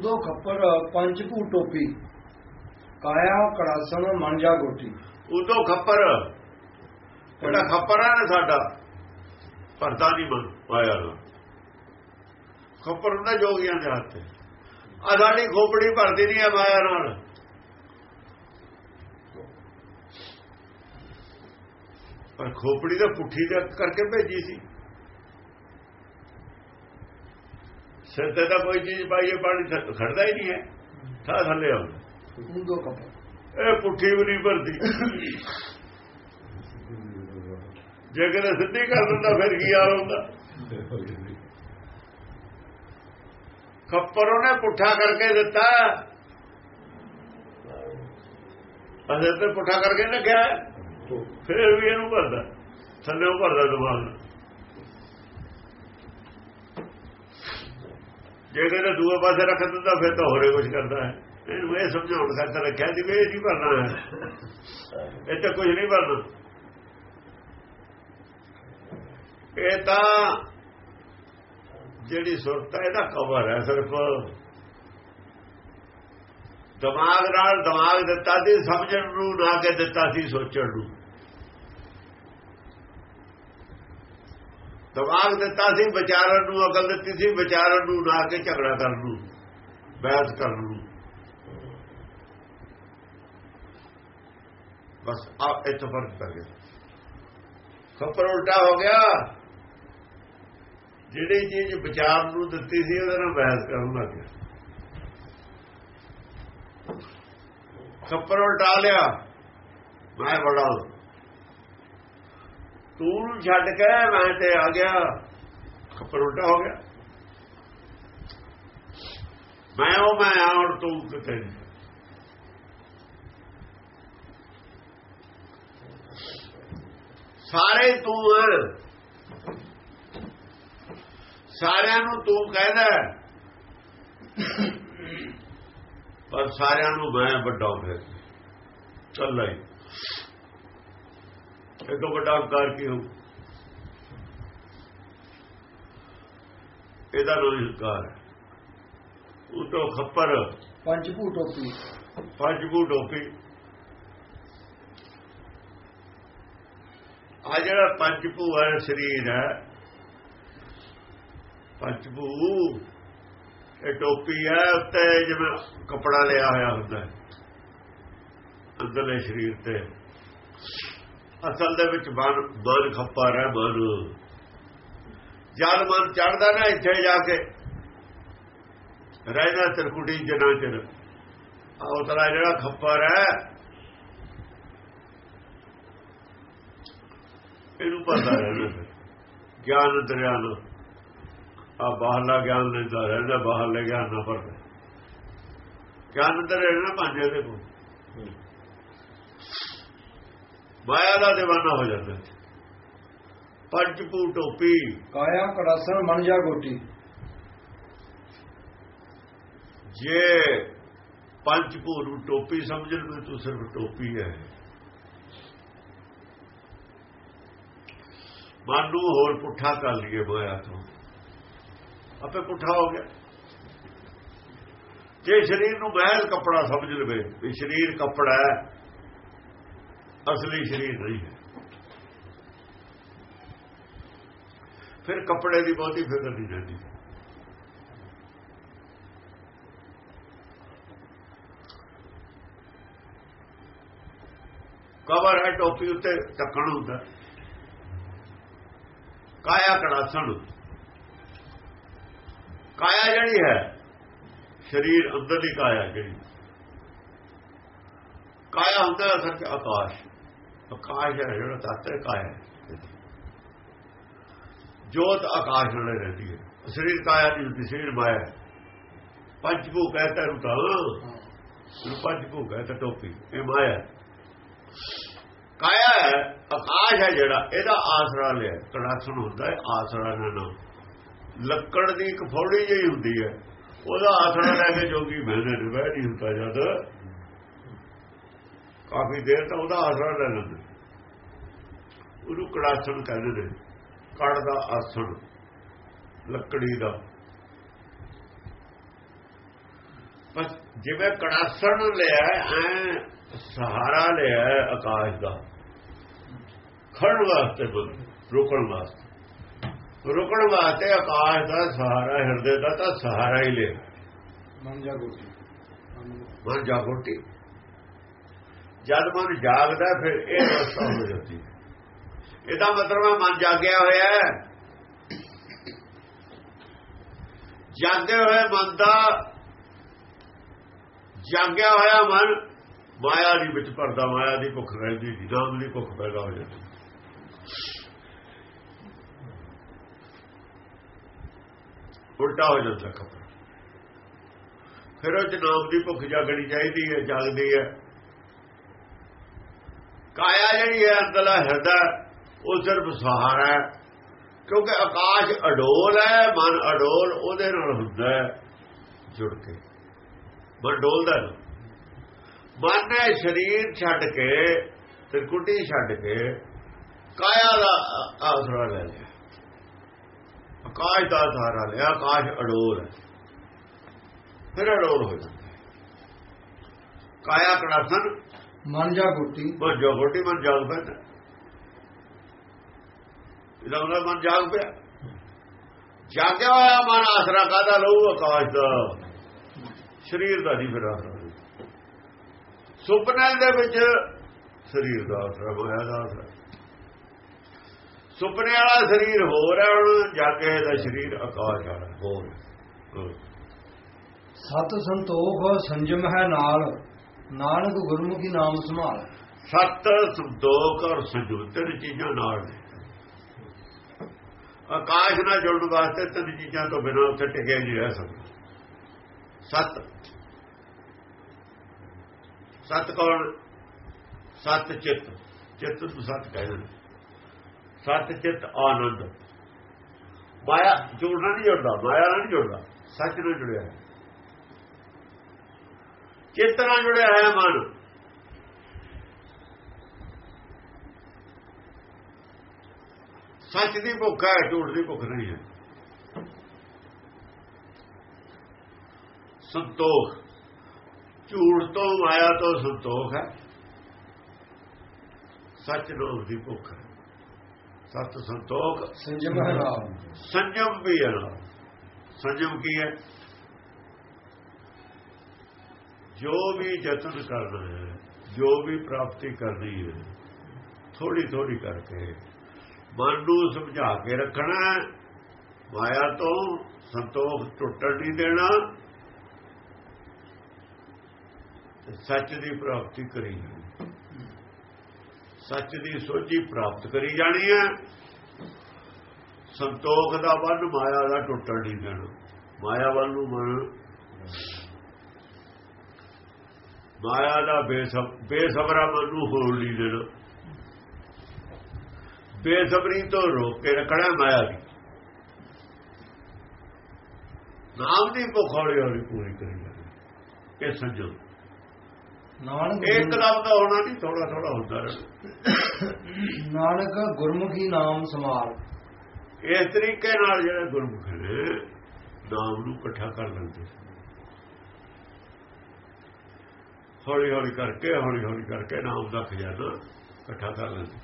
ਉਦੋਂ ਖੱਪਰ ਪੰਜ ਭੂ ਟੋਪੀ। ਕਾਇਆ ਕੜਾਸਣ ਮਨ ਜਾ ਗੋਟੀ ਉਦੋਂ ਖੱਪਰ ਜਿਹੜਾ ਖੱਪਰ ਹੈ ਨਾ ਸਾਡਾ ਭਰਦਾ ਨਹੀਂ ਮਨ ਆਇਆ ਨਾ ਖੱਪਰ ਹੁੰਦਾ ਜੋਗੀਆਂ ਦੇ ਹੱਥ ਤੇ। ਆ ਸਾਡੀ ਖੋਪੜੀ ਭਰਦੀ ਨਹੀਂ ਹੈ ਮਾਇਆ ਨਾਲ। ਪਰ ਖੋਪੜੀ ਦਾ ਪੁੱਠੀ ਦਾ ਕਰਕੇ ਭੇਜੀ ਸੀ। ਸਿਰ ਤੇ ਤਾਂ ਕੋਈ ਚੀਜ਼ ਪਾਈਏ ਪਾਣੀ ਖੜਦਾ ਹੀ ਨਹੀਂ ਹੈ। ਥਾ ਥੱਲੇ ਆਉਂਦਾ ਇਹ ਪੁੱਠੀ ਵੀ ਨਹੀਂ ਭਰਦੀ। ਜੇ ਕਿਤੇ ਸਿੱਧੀ ਕਰ ਦਿੰਦਾ ਫਿਰ ਕੀ ਹਾਲ ਹੁੰਦਾ? ਖੱਪਰ ਉਹਨੇ ਪੁੱਠਾ ਕਰਕੇ ਦਿੱਤਾ। ਅਜੇ ਤੇ ਪੁੱਠਾ ਕਰਕੇ ਲੱਗਿਆ ਫਿਰ ਵੀ ਇਹਨੂੰ ਭਰਦਾ। ਥੱਲੇ ਉਹ ਭਰਦਾ ਦਿਮਾਗ ਜੇ ਕਿਤੇ ਦੂਏ ਪਾਸੇ ਰੱਖ ਦਿੰਦਾ ਫਿਰ ਤਾਂ ਹੋਰੇ ਕੁਝ ਕਰਦਾ ਹੈ। ਇਹਨੂੰ ਇਹ ਸਮਝਾਉਣ ਖਾਤਰ ਰੱਖਿਆ ਸੀ ਵੀ ਇਹ ਨਹੀਂ ਭਰਨਾ ਹੈ? ਇਹ ਤਾਂ ਕੁਝ ਨਹੀਂ ਭਰਨਾ ਇਹ ਤਾਂ ਜਿਹੜੀ ਸੁਰਤ ਹੈ, ਇਹਦਾ ਕਵਰ ਹੈ ਸਿਰਫ। ਦਿਮਾਗ ਨਾਲ ਦਿਮਾਗ ਦਿੱਤਾ ਸੀ, ਸਮਝਣ ਨੂੰ ਨਾ ਕੇ ਦਿੱਤਾ ਸੀ, ਸੋਚਣ ਨੂੰ। ਦਿਮਾਗ ਦਿੱਤਾ ਸੀ, ਵਿਚਾਰਨ ਨੂੰ ਅਕਲ ਦਿੱਤੀ ਸੀ, ਵਿਚਾਰਨ ਨੂੰ ਨਾ ਕੇ ਝਗੜਾ ਕਰਨ ਨੂੰ, ਬਹਿਸ ਕਰਨ ਨੂੰ। ਬਸ ਆ, ਇੱਥੇ ਫ਼ਰਕ ਪੈ ਗਿਆ। ਖੱਪਰ ਉਲਟਾ ਹੋ ਗਿਆ। ਜਿਹੜੀ ਚੀਜ਼ ਵਿਚਾਰ ਨੂੰ ਦਿੱਤੀ ਸੀ, ਉਹਦੇ ਨਾਲ ਬਹਿਸ ਕਰਨ ਲੱਗ ਗਿਆ। ਖੱਪਰ ਉਲਟਾ ਲਿਆ। ਮੈਂ ਬੜਾ ਤੂੰ ਛੱਡ ਕੇ ਮੈਂ ਤੇ ਆ ਗਿਆ। ਖੱਪਰ ਉਲਟਾ ਹੋ ਗਿਆ। ਮੈਂ ਉਹ ਮੈਂ ਔਰ ਤੂੰ ਕਿਤੇ ਸਾਰੇ ਤੂੰ ਸਾਰਿਆਂ ਨੂੰ ਤੂੰ ਕਹਿੰਦਾ ਪਰ ਸਾਰਿਆਂ ਨੂੰ ਮੈਂ ਵੱਡਾ ਫਿਰ। ਚੱਲ ਹੀ ਇਹ ਤੋਂ ਵੱਡਾ ਅਹੰਕਾਰ ਕੀ ਹੋ ਇਹਦਾ ਹੈ। ਉਹ ਤੋਂ ਖੱਪਰ। ਪੰਜ ਭੂ ਟੋਪੀ। ਪੰਜੂ ਡੋਪੀ ਆ ਜਿਹੜਾ ਪੰਜਪੂ ਹੈ ਸਰੀਰ ਹੈ ਪੰਜਪੂ ਇਹ ਟੋਪੀ ਹੈ ਉੱਤੇ ਜਿਵੇਂ ਕਪੜਾ ਲਿਆ ਹੋਇਆ ਹੁੰਦਾ ਹੈ ਅੰਦਰਲੇ ਸਰੀਰ ਤੇ। ਅਸਲ ਦੇ ਵਿੱਚ ਮਨ ਮਨ ਖੱਪਾ ਰਹਿ ਮਨ। ਜਦ ਮਨ ਚੜਦਾ ਨਾ ਇੱਥੇ ਜਾ ਕੇ, ਰਹਿਣਾ ਤਰਕੁਟੀ ਜਨਾ ਚਿਰ। ਉਤਲਾ ਜਿਹੜਾ ਖੱਪਾ ਰਹਿ, ਇਹਨੂੰ ਪਤਾ ਰਹਿਣਾ। ਫਿਰ। ਗਿਆਨ ਦਰਿਆ ਨੂੰ। ਆ ਬਾਹਰਲਾ ਗਿਆਨ ਲੈਂਦਾ ਰਹਿੰਦਾ ਬਾਹਰਲੇ ਗਿਆਨ ਨਾ ਪਰਦਾ ਗਿਆਨ ਦਰਿਆ ਨਾ ਭਾਂਜੇ ਦੇ ਕੋਲ। ਮਾਇਆ ਦਾ دیਵਾਨਾ ਹੋ ਜਾਂਦਾ ਪੰਜ ਪੂ ਟੋਪੀ। ਕਾਇਆ ਕੜਾਸਣ ਮਨ ਜਾ ਗੋਟੀ। ਜੇ ਪੰਜ ਭੂ ਨੂੰ ਟੋਪੀ ਸਮਝਣ ਨੂੰ ਤੂੰ ਸਿਰਫ ਟੋਪੀ ਹੈ। ਮਨ ਨੂੰ ਹੋਰ ਪੁੱਠਾ ਕਰ ਲਈਏ ਮਾਇਆ ਤੋਂ। ਆਪੇ ਪੁੱਠਾ ਹੋ ਗਿਆ। ਜੇ ਸਰੀਰ ਨੂੰ ਮਹਿਲ ਕੱਪੜਾ ਸਮਝ ਲਵੇ ਵੀ ਸਰੀਰ ਕੱਪੜਾ ਹੈ ਅਸਲੀ ਸਰੀਰ ਨਹੀਂ ਹੈ। ਫਿਰ ਕੱਪੜੇ ਦੀ ਬਹੁਤੀ ਫਿਕਰ ਨਹੀਂ ਰਹਿੰਦੀ। ਕਵਰ ਹੈ ਟੋਪੀ ਉੱਤੇ ਢੱਕਣ ਹੁੰਦਾ। ਕਾਇਆ ਕੜਾਸਣ। ਕਾਇਆ ਜਿਹੜੀ ਹੈ, ਸਰੀਰ ਅੰਦਰ ਅੰਦਰਲੀ ਕਾਇਆ ਜਿਹੜੀ। ਕਾਇਆ ਹੁੰਦਾ ਅਸਲ ਚ ਆਕਾਸ਼। ਆਕਾਸ਼ ਹੈ, ਜਿਹੜਾ ਤੱਤ ਕਾਇਆ ਜੋਤ ਆਕਾਸ਼ ਨਾਲ ਰਹਿੰਦੀ ਹੈ। ਸਰੀਰ ਕਾਇਆ ਦੀ ਹੁੰਦੀ, ਸਰੀਰ ਮਾਇਆ ਹੈ। ਪੰਜ ਭੂ ਕਹਤਾ ਰੁਤਾ ਨੂੰ ਪੰਜ ਹੈ ਕਹਤਾ ਟੋਪੀ। ਇਹ ਮਾਇਆ ਕਾਇਆ ਹੈ, ਆਕਾਸ਼ ਹੈ ਜਿਹੜਾ, ਇਹਦਾ ਆਸਰਾ ਲਿਆ। ਕੜਾਸਣ ਹੁੰਦਾ ਹੈ, ਆਸਰਾ ਨਾ ਲੱਕੜ ਦੀ ਇੱਕ ਫੌੜੀ ਜਿਹੀ ਹੁੰਦੀ ਹੈ। ਉਹਦਾ ਆਸਰਾ ਲੈ ਕੇ ਜੋਗੀ ਬਹਿਨੇ ਨੇ ਬਹਿ ਨਹੀਂ ਹੁੰਦਾ ਜਦ। ਕਾਫੀ ਦੇਰ ਤਾਂ ਉਹਦਾ ਆਸਰਾ ਲੈ ਲੈਂਦੇ। ਉਹਨੂੰ ਕੜਾਸਣ ਕਹਿੰਦੇ ਨੇ ਕੜ ਦਾ ਆਸਣ ਲੱਕੜੀ ਦਾ। ਬਸ ਜਿਵੇਂ ਕੜਾਸਣ ਲਿਆ ਐ ਸਹਾਰਾ ਲਿਆ ਆਕਾਸ਼ ਦਾ ਖੜਨ ਵਾਸਤੇ ਰੁਕਣ ਵਾਸਤੇ। ਰੁਕਣ ਵਾਸਤੇ ਆਕਾਸ਼ ਦਾ ਸਹਾਰਾ ਹਿਰਦੇ ਦਾ ਤਾਂ ਸਹਾਰਾ ਹੀ ਲਿਆ। ਮੰਜਾ ਗੋਟੀ। ਮਨ ਜਾਗੋਟੀ ਜਦ ਮਨ ਜਾਗਦਾ ਫਿਰ ਇਹ ਰਸਤਾ ਹੋ ਜਾਂਦੀ ਹੈ। ਇਹਦਾ ਮਤਲਬ ਹੈ ਮਨ ਜਾਗਿਆ ਹੋਇਆ ਹੈ। ਜਾਗੇ ਹੋਏ ਮਨ ਦਾ, ਜਾਗਿਆ ਹੋਇਆ ਮਨ ਮਾਇਆ ਦੀ ਵਿੱਚ ਪਰਦਾ ਮਾਇਆ ਦੀ ਭੁੱਖ ਰਹਿੰਦੀ ਸੀ ਨਾਮ ਦੀ ਭੁੱਖ ਪੈਦਾ ਹੋ ਜਾਂਦੀ। ਉਲਟਾ ਹੋ ਜਾਂਦਾ ਕੱਪੜਾ ਫਿਰ ਉਹ 'ਚ ਨਾਮ ਦੀ ਭੁੱਖ ਜਾਗਣੀ ਚਾਹੀਦੀ ਹੈ, ਜਾਗਦੀ ਹੈ। ਕਾਇਆ ਜਿਹੜੀ ਹੈ ਅੰਦਰਲਾ ਹਿਰਦਾ, ਉਹ ਸਿਰਫ ਸਹਾਰਾ ਹੈ। ਕਿਉਂਕਿ ਆਕਾਸ਼ ਅਡੋਲ ਹੈ, ਮਨ ਅਡੋਲ, ਉਹਦੇ ਨਾਲ ਹੁੰਦਾ ਹੈ ਜੁੜ ਕੇ। ਮਨ ਡੋਲਦਾ ਮਨ ਨੇ ਸਰੀਰ ਛੱਡ ਕੇ ਤਿਰਕੁਟੀ ਛੱਡ ਕੇ ਕਾਇਆ ਦਾ ਆਸਰਾ ਲੈ ਲਿਆ। ਆਕਾਸ਼ ਦਾ ਸਹਾਰਾ ਲਿਆ, ਆਕਾਸ਼ ਅਡੋਲ ਹੈ। ਫਿਰ ਅਡੋਲ ਹੋ ਜਾਂਦਾ ਕਾਇਆ ਕੜਾਸਨ ਮੰਜਾ ਗੋਟੀ ਮਨ ਜੋਗੋਟੀ ਮਨ ਜਾਗ ਪੈਂਦਾ ਇਹਦਾ ਮਤਲਬ ਮਨ ਜਾਗ ਪਿਆ। ਜਾਗਿਆ ਹੋਇਆ ਮਨ ਆਸਰਾ ਕਾਦਾ ਲਊ? ਆਕਾਸ਼ ਦਾ। ਸਰੀਰ ਦਾ ਨਹੀਂ ਫਿਰ ਆਸਰਾ। ਸੁਪਨੇ ਦੇ ਵਿੱਚ ਸਰੀਰ ਦਾ ਆਸਰਾ ਮਾਇਆ ਦਾ ਆਸਰਾ। ਸੁਪਨੇ ਵਾਲਾ ਸਰੀਰ ਹੋਰ ਹੈ ਹੁਣ ਜਾਗੇ ਦਾ ਸਰੀਰ ਆਕਾਸ਼ ਵਾਲਾ ਹੋਰ। ਸਤ ਸੰਤੋਖ ਸੰਜਮ ਹੈ ਨਾਲ। ਨਾਨਕ ਗੁਰਮੁਖੀ ਨਾਮ ਸੰਭਾਲ। ਸਤ ਸੰਤੋਖ ਔਰ ਸੰਜਮ ਤਿੰਨ ਚੀਜ਼ਾਂ ਨਾਲ ਆਕਾਸ਼ ਨਾਲ ਜੁੜਨ ਵਾਸਤੇ ਤਿੰਨ ਚੀਜ਼ਾਂ ਤੋਂ ਬਿਨਾਂ ਉੱਥੇ ਟਿਕਿਆ ਨਹੀਂ ਰਹਿ ਸਕਦਾ। ਸਤ। ਸਤ ਕੌਣ? ਸਤ ਚਿੱਤ। ਚਿੱਤ ਨੂੰ ਸਤ ਕਹਿੰਦੇ ਨੇ ਸਤ ਚਿੱਤ ਆਨੰਦ। ਮਾਇਆ ਜੁੜਨਾ ਨਹੀਂ ਜੁੜਦਾ, ਮਾਇਆ ਨਾਲ ਨਹੀਂ ਜੁੜਦਾ, ਸੱਚ ਨਾਲ ਜੁੜਿਆ। ਹੈ ਚਿੱਤ ਨਾਲ ਜੁੜਿਆ ਹੈ ਮਨ? ਸੱਚ ਦੀ ਭੁੱਖ ਹੈ ਝੂਠ ਦੀ ਭੁੱਖ ਨਹੀਂ ਹੈ। ਸੰਤੋਖ। ਝੂਠ ਤੋਂ ਮਾਇਆ ਤੋਂ ਸੰਤੋਖ ਹੈ। ਸੱਚ ਨੂੰ ਦੀ ਭੁੱਖ ਹੈ। ਸਤ ਸੰਤੋਖ। ਸੰਜਮ ਹੈ ਸੰਜਮ ਵੀ ਹੈ। ਸੰਜਮ ਕੀ ਹੈ? ਜੋ ਵੀ ਯਤਨ ਕਰਨਾ ਹੈ, ਜੋ ਵੀ ਪ੍ਰਾਪਤੀ ਕਰਨੀ ਹੈ ਥੋੜੀ ਥੋੜੀ ਕਰਕੇ ਮਨ ਨੂੰ ਸਮਝਾ ਕੇ ਰੱਖਣਾ ਮਾਇਆ ਤੋਂ ਸੰਤੋਖ ਟੁੱਟਣ ਨਹੀਂ ਦੇਣਾ। ਸੱਚ ਦੀ ਪ੍ਰਾਪਤੀ ਕਰੀ ਜਾਣੀ। ਸੱਚ ਦੀ ਸੋਝੀ ਪ੍ਰਾਪਤ ਕਰੀ ਜਾਣੀ ਹੈ। ਸੰਤੋਖ ਦਾ ਬੰਨ ਮਾਇਆ ਦਾ ਟੁੱਟਣ ਨਹੀਂ ਦੇਣਾ। ਮਾਇਆ ਵੱਲ ਨੂੰ ਮਨ ਮਾਇਆ ਦਾ ਬੇਸਬ ਬੇਸਬਰਾ ਮਨ ਨੂੰ ਹੋਣ ਨਹੀਂ ਦੇਣਾ ਬੇਸਬਰੀ ਤੋਂ ਰੋਕ ਕੇ ਰੱਖਣਾ ਮਾਇਆ ਦੀ। ਨਾਮ ਦੀ ਹੌਲੀ ਹੌਲੀ ਪੂਰੀ ਕਰੀ ਜਾਣੀ ਇਹ ਸੰਜੋ ਨਾਨਕ ਇੱਕ ਦਮ ਦਾ ਹੋਣਾ ਨਹੀਂ ਥੋੜਾ ਥੋੜਾ ਹੁੰਦਾ ਰਹਿਣਾ ਨਾਨਕ ਗੁਰਮੁਖੀ ਨਾਮ ਸੰਭਾਲ। ਇਸ ਤਰੀਕੇ ਨਾਲ ਜਿਹੜੇ ਗੁਰਮੁਖ ਨੇ ਨਾਮ ਨੂੰ ਇਕੱਠਾ ਕਰ ਲੈਂਦੇ। ਹੌਲੀ ਹੌਲੀ ਕਰਕੇ ਹੌਲੀ ਹੌਲੀ ਕਰਕੇ ਨਾਮ ਦਾ ਖਜ਼ਾਨਾ ਇਕੱਠਾ ਕਰ ਲੈਂਦੇ।